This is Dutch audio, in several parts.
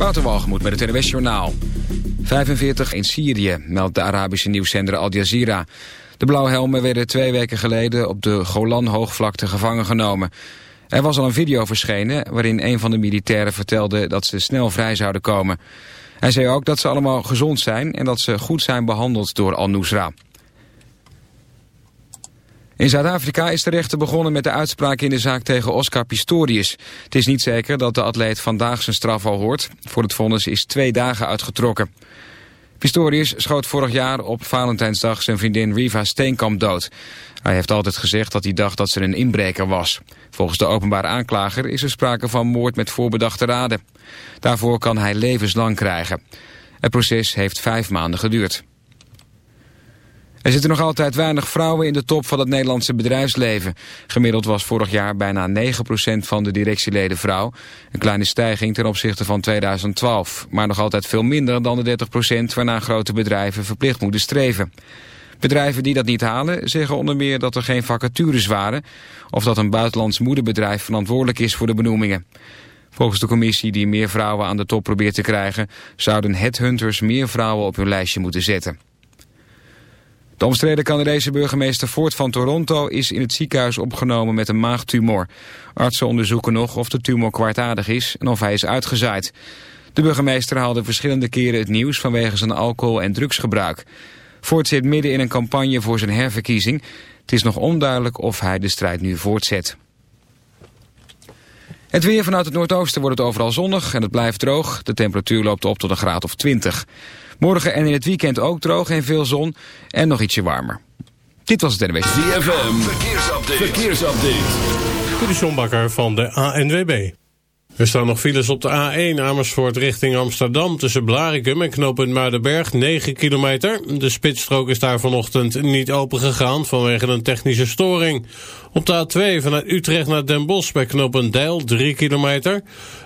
Waterwalgemoed met het NWS Journaal. 45 in Syrië, meldt de Arabische nieuwszender Al Jazeera. De blauwhelmen werden twee weken geleden op de Golan-hoogvlakte gevangen genomen. Er was al een video verschenen waarin een van de militairen vertelde dat ze snel vrij zouden komen. Hij zei ook dat ze allemaal gezond zijn en dat ze goed zijn behandeld door Al-Nusra. In Zuid-Afrika is de rechter begonnen met de uitspraak in de zaak tegen Oscar Pistorius. Het is niet zeker dat de atleet vandaag zijn straf al hoort. Voor het vonnis is twee dagen uitgetrokken. Pistorius schoot vorig jaar op Valentijnsdag zijn vriendin Riva Steenkamp dood. Hij heeft altijd gezegd dat hij dacht dat ze een inbreker was. Volgens de openbare aanklager is er sprake van moord met voorbedachte raden. Daarvoor kan hij levenslang krijgen. Het proces heeft vijf maanden geduurd. Er zitten nog altijd weinig vrouwen in de top van het Nederlandse bedrijfsleven. Gemiddeld was vorig jaar bijna 9% van de directieleden vrouw. Een kleine stijging ten opzichte van 2012. Maar nog altijd veel minder dan de 30% waarna grote bedrijven verplicht moeten streven. Bedrijven die dat niet halen zeggen onder meer dat er geen vacatures waren... of dat een buitenlands moederbedrijf verantwoordelijk is voor de benoemingen. Volgens de commissie die meer vrouwen aan de top probeert te krijgen... zouden headhunters meer vrouwen op hun lijstje moeten zetten. De omstreden Canadese burgemeester Ford van Toronto is in het ziekenhuis opgenomen met een maagtumor. Artsen onderzoeken nog of de tumor kwartaardig is en of hij is uitgezaaid. De burgemeester haalde verschillende keren het nieuws vanwege zijn alcohol- en drugsgebruik. Ford zit midden in een campagne voor zijn herverkiezing. Het is nog onduidelijk of hij de strijd nu voortzet. Het weer vanuit het noordoosten wordt het overal zonnig en het blijft droog. De temperatuur loopt op tot een graad of 20. Morgen en in het weekend ook droog en veel zon en nog ietsje warmer. Dit was het NWC. ZFM, verkeersupdate. verkeersupdate. Dit van de ANWB. Er staan nog files op de A1 Amersfoort richting Amsterdam... tussen Blarikum en knooppunt Muidenberg, 9 kilometer. De spitsstrook is daar vanochtend niet open gegaan vanwege een technische storing. Op de A2 vanuit Utrecht naar Den Bosch bij knooppunt Deil, 3 kilometer.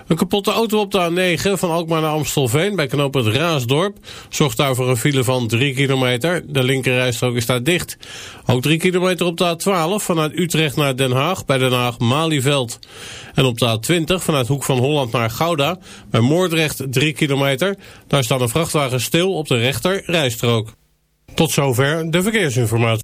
Een kapotte auto op de A9 van Alkmaar naar Amstelveen bij knooppunt Raasdorp... zorgt daar voor een file van 3 kilometer. De linkerrijstrook is daar dicht. Ook 3 kilometer op de A12 vanuit Utrecht naar Den Haag bij Den Haag-Malieveld. En op de A20 vanuit Hoek van Holland naar Gouda bij Moordrecht 3 kilometer. Daar staat een vrachtwagen stil op de rechter rijstrook. Tot zover de verkeersinformatie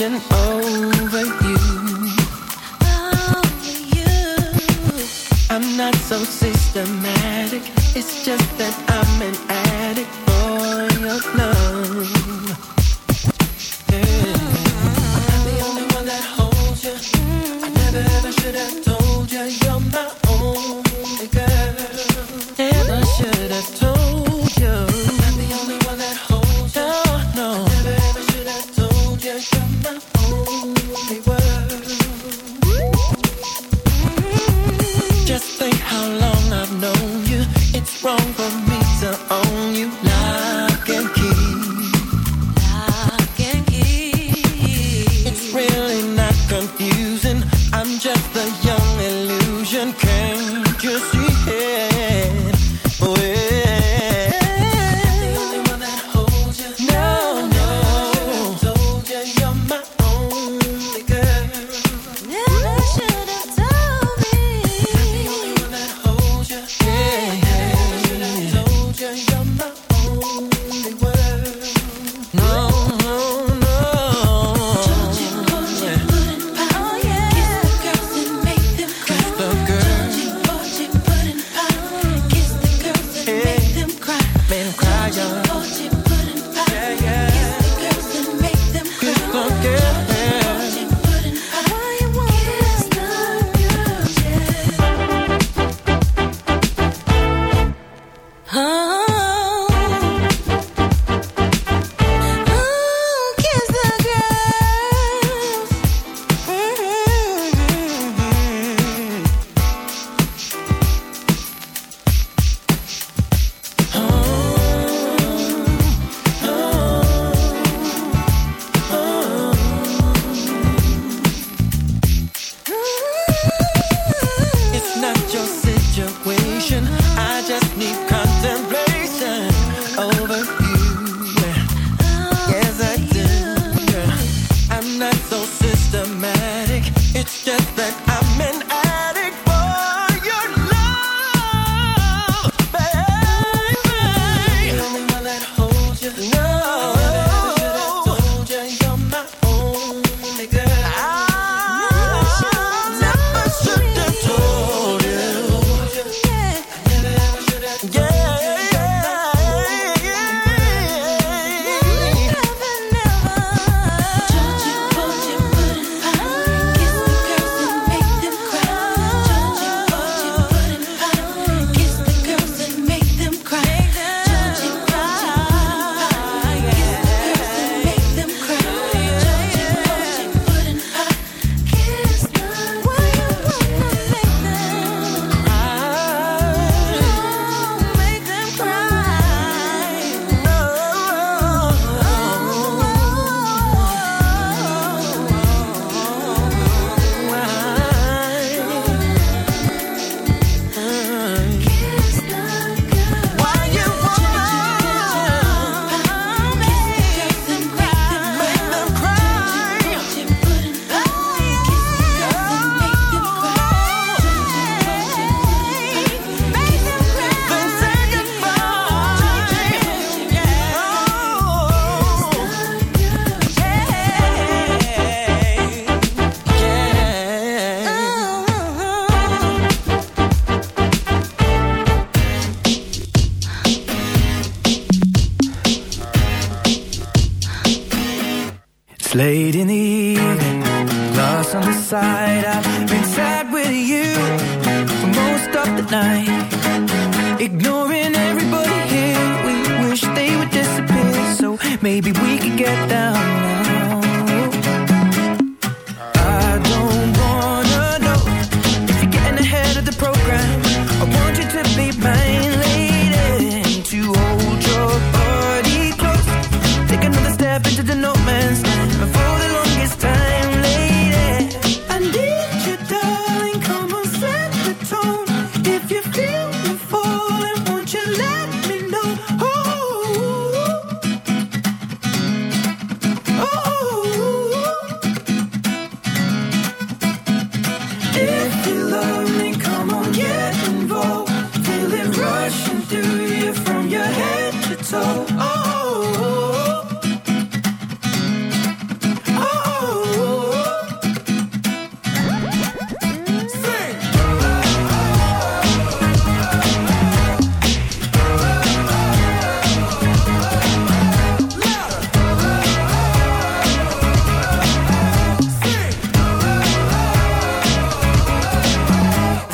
Contemplation over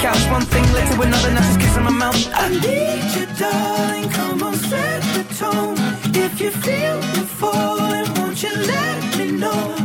couch. One thing led to another, now just kissing my mouth. I need you, darling. Come on, set the tone. If you feel you're falling, won't you let me know?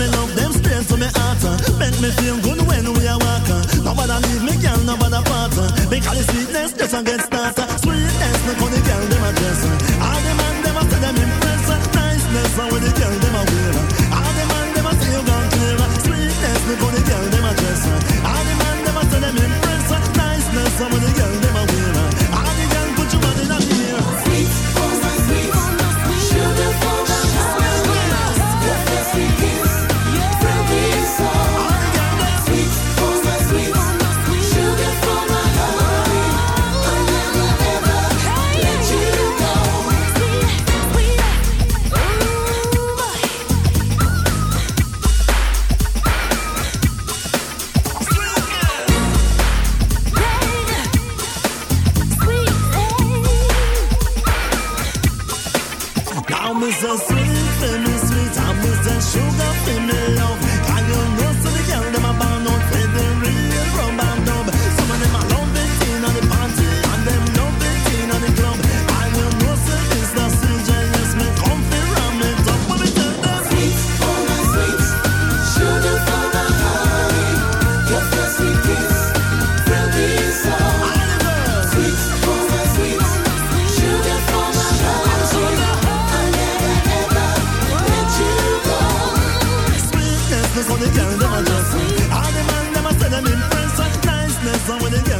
me love them straight to me heart. Uh, make me feel good when we are walking. Nobody leave me, girl, nobody part. Uh, because the sweetness just against presence of niceness. And when you get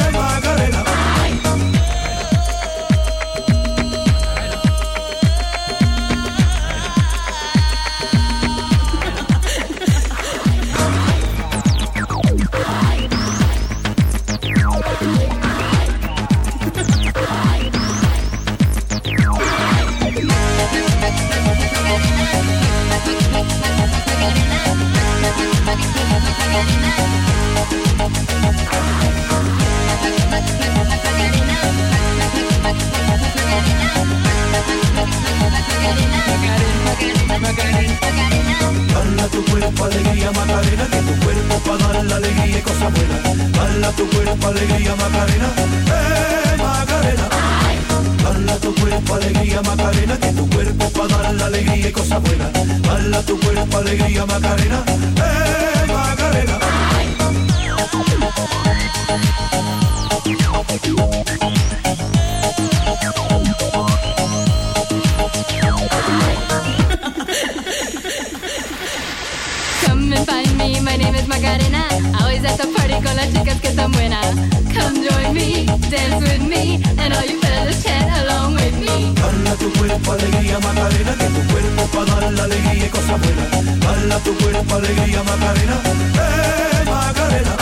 que están buenas. Come join me, dance with me, and all you fellas chat along with me. Hala tu cuerpo alegría Macarena, que tu cuerpo para dar la alegría y cosas buenas. Hala tu cuerpo alegría Macarena, eh Macarena.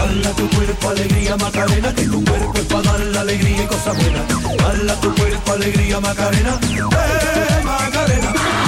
Hala tu cuerpo alegría Macarena, que tu cuerpo es para dar la alegría y cosas buenas. Hala tu cuerpo alegría Macarena, eh Macarena.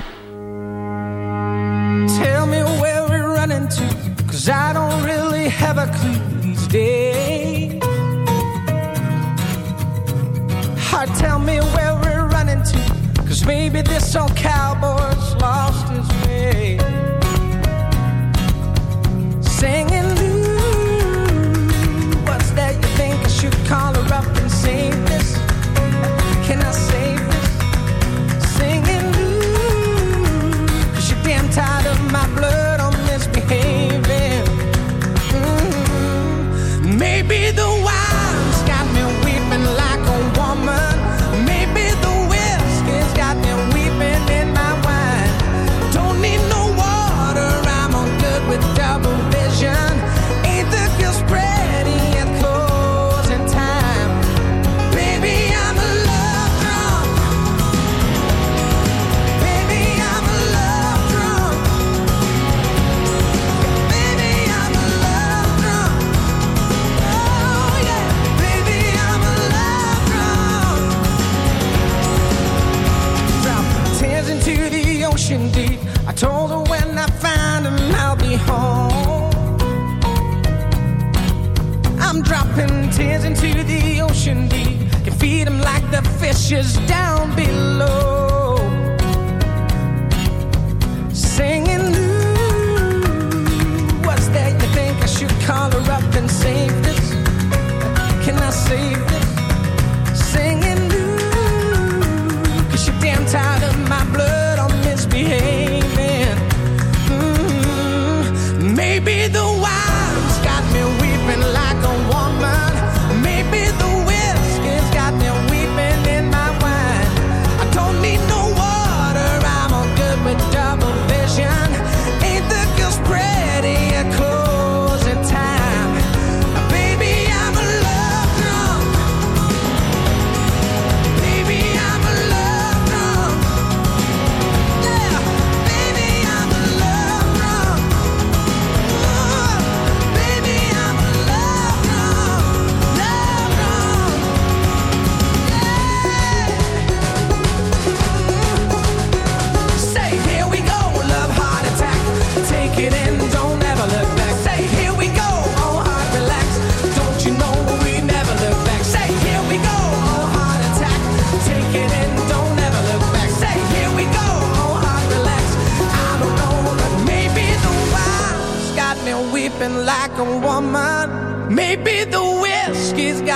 Tell me where we're running to, cause I don't really have a clue these days. Heart, tell me where we're running to, cause maybe this old cowboy's lost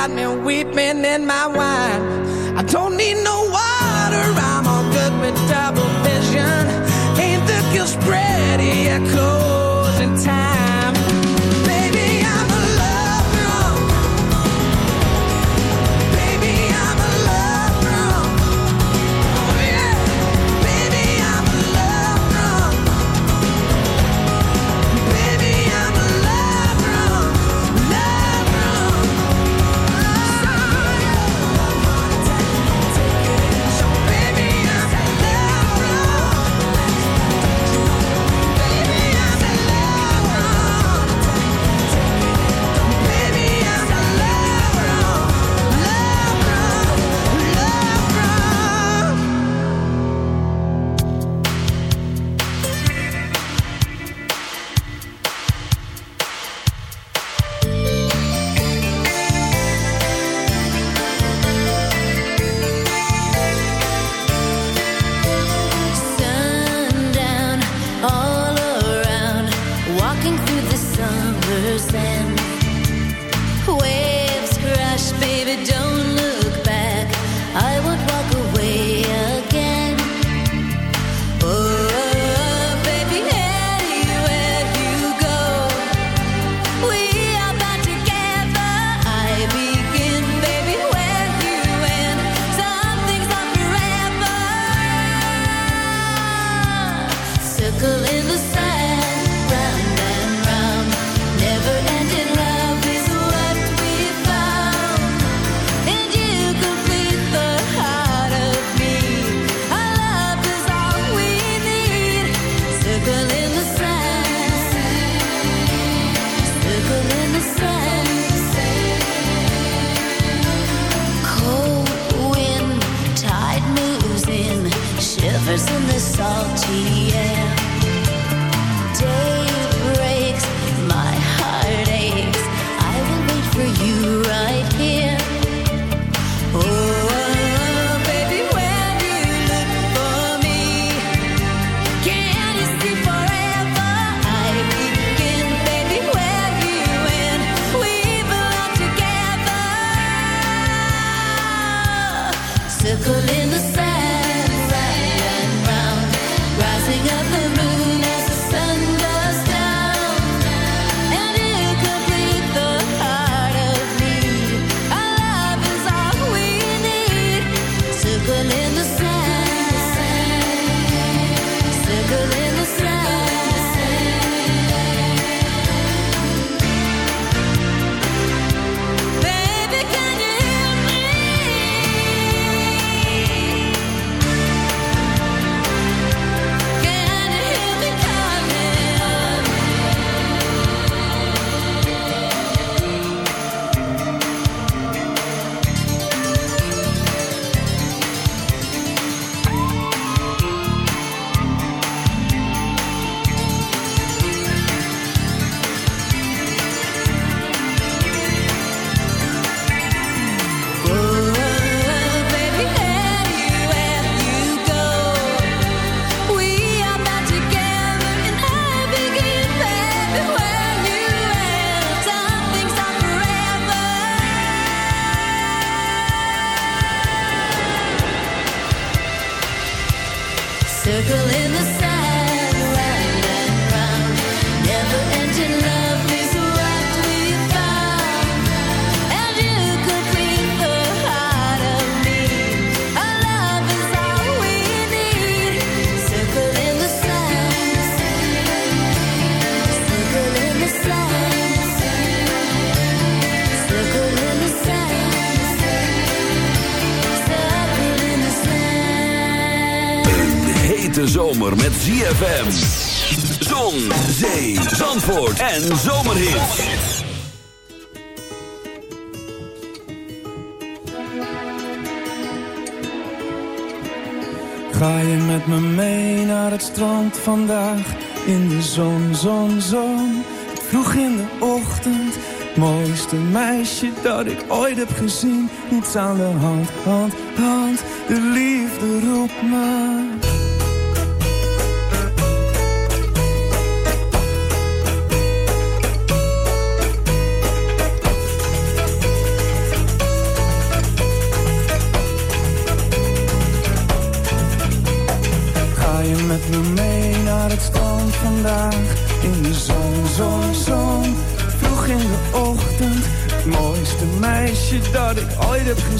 got me weeping in my wine. I don't need no water, I'm all good with double vision. Ain't the guilt spread, it closing time. Met ZFM. Zon, zee, zandvoort en zomerhit. Ga je met me mee naar het strand vandaag? In de zon, zon, zon. Vroeg in de ochtend. Mooiste meisje dat ik ooit heb gezien. Niets aan de hand, hand, hand. De liefde roept me.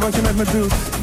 Wat je met me doet.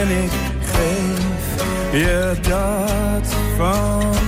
En ik. Geef je dat van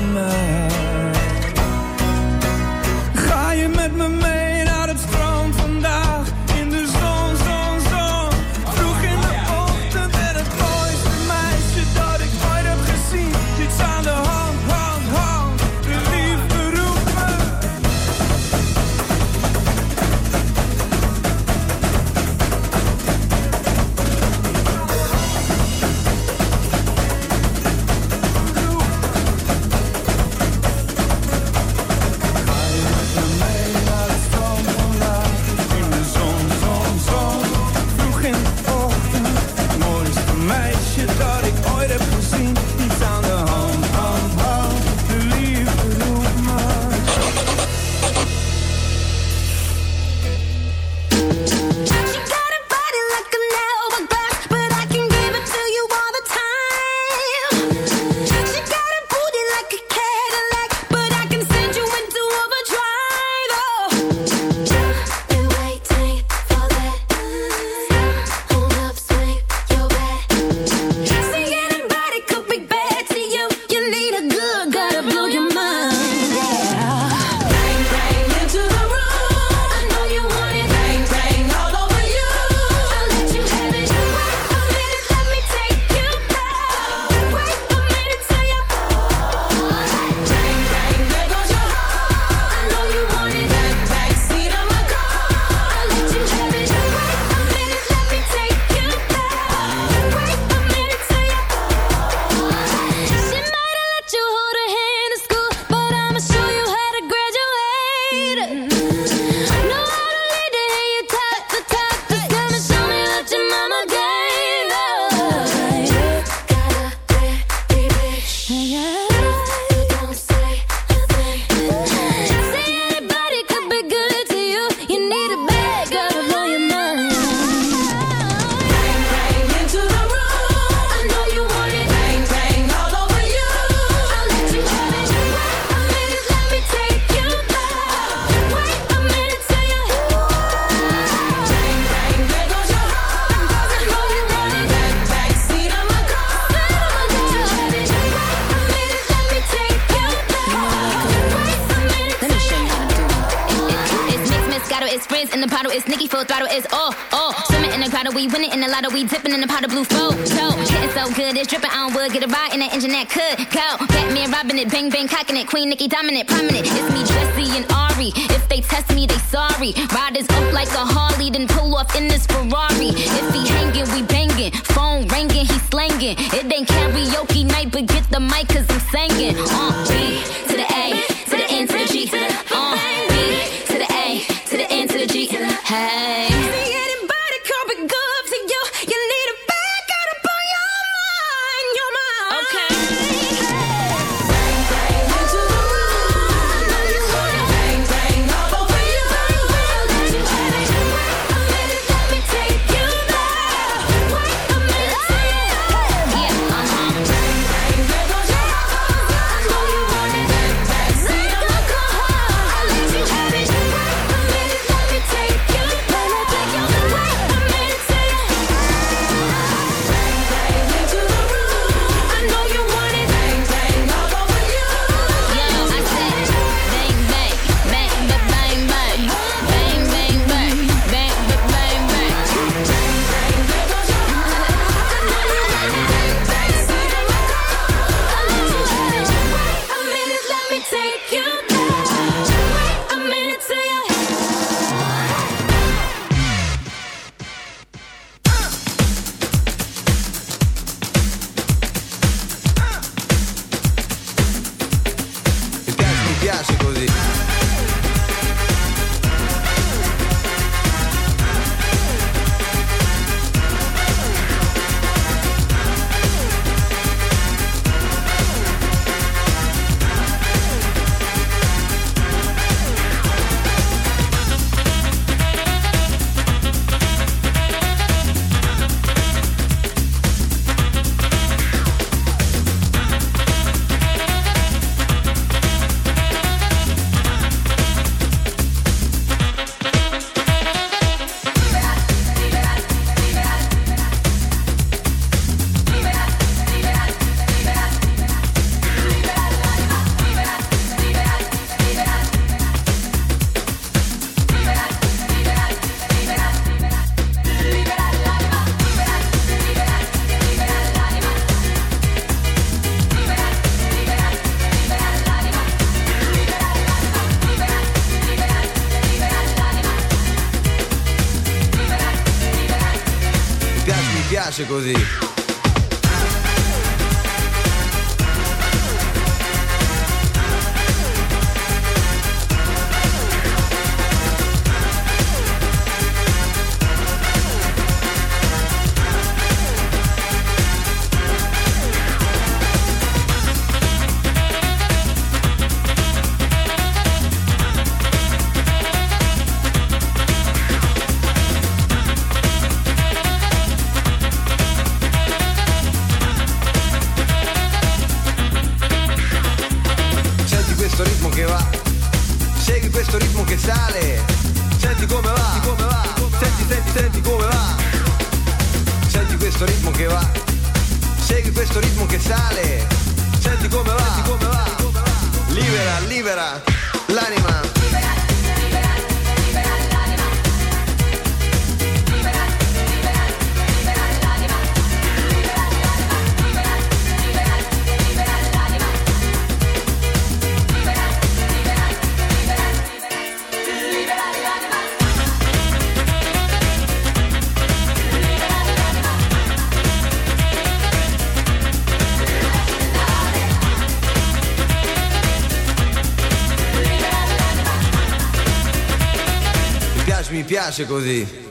it, bang bang cocking it, Queen Nicki dominant, prominent. piace così.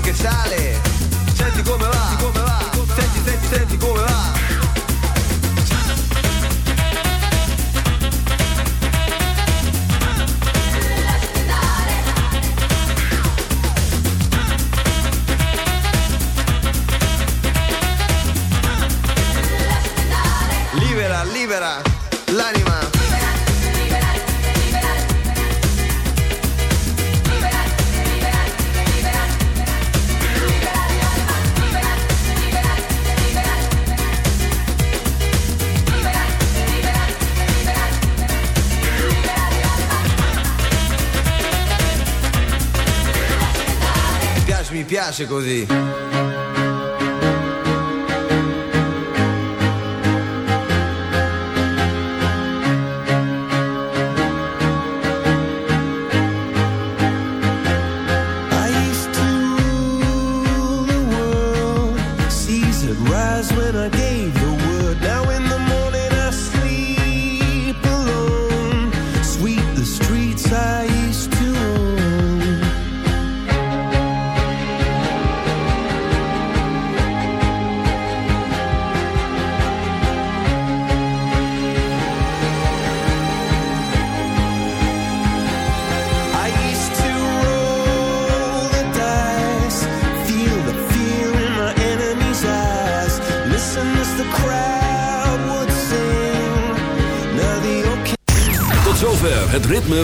che sale. piace così.